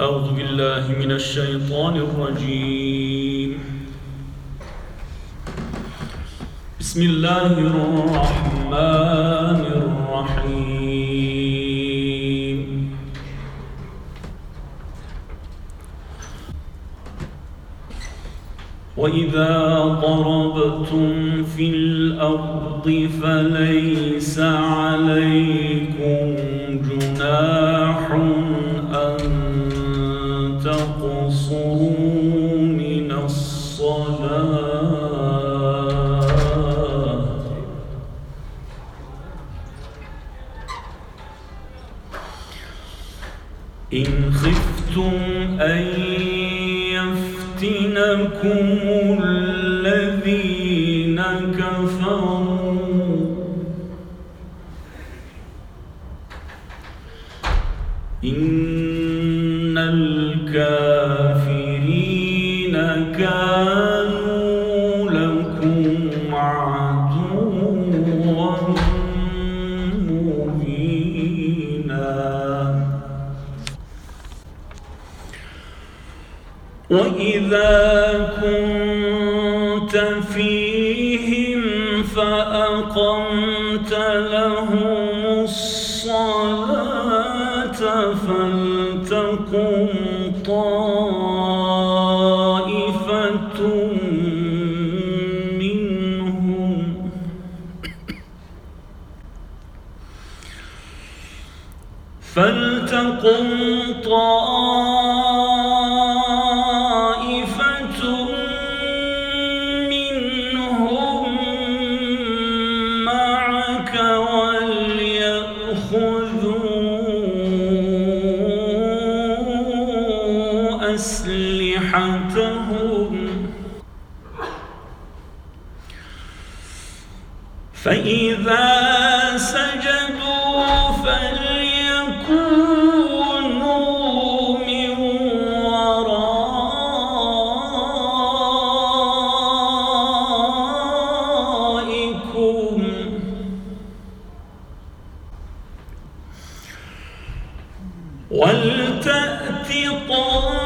أعوذ بالله من الشيطان الرجيم. بسم الله الرحمن الرحيم. وإذا ضربتم في الأرض فليس عليكم خفتم أن يفتنكم الذين كفروا؟ إن الكافرين وإذا كنت فيهم فأقمت لهم الصلاة فلتقم طائفة منهم فلتقم طائفة فإذا سجدوا فليكونوا من ورائكم. ولتأت طائفة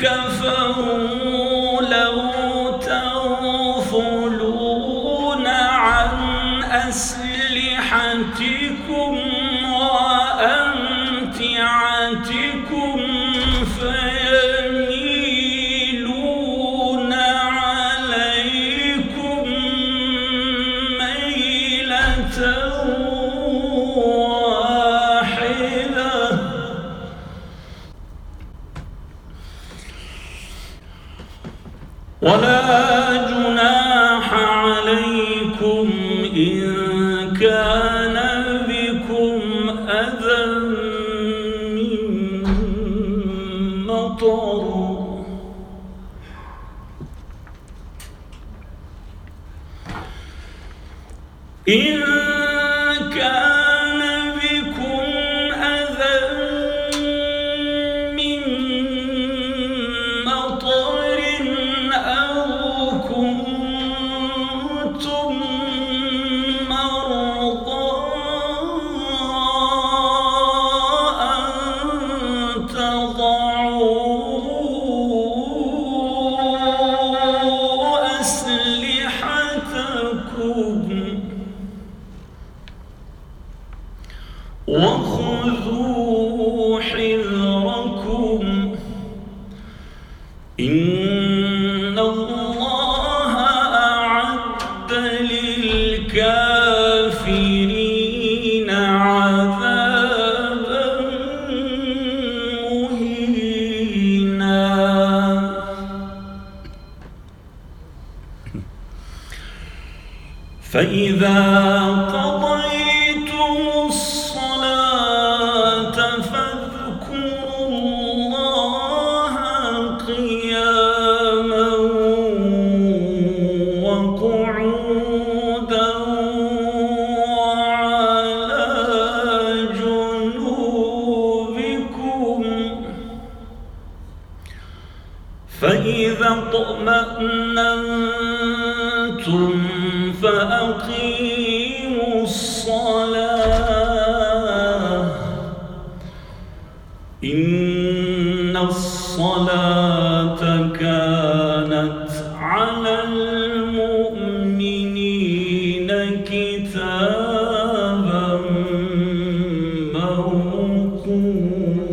كفروا لو عن أسلحتكم ولا جناح عليكم إن كان بكم أذى من مطر. إن وخذوا حذركم. إن الله أعد للكافرين عذابا مهينا. فإذا فإذا اطمأننتم فأقيموا الصلاة. إن الصلاة كانت على المؤمنين كتابا موقوتا.